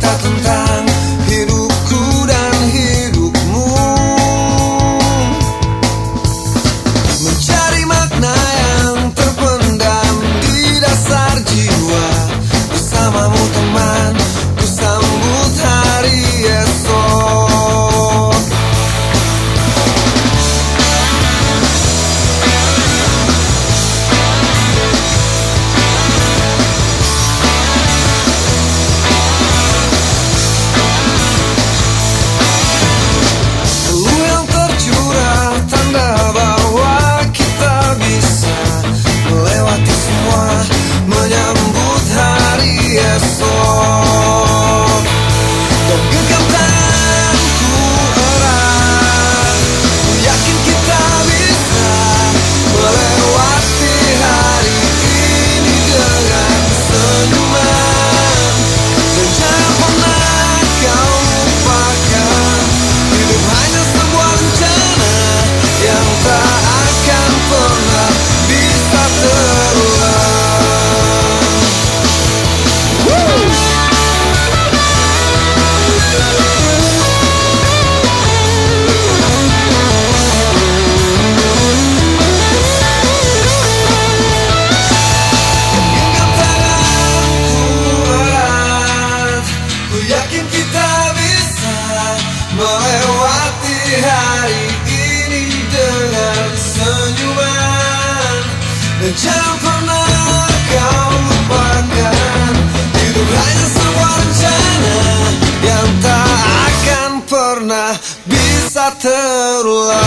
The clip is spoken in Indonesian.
Tá tentado andar Jangan pernah kau lupakan. Hidup hanya sebuah Yang tak akan pernah bisa terulang.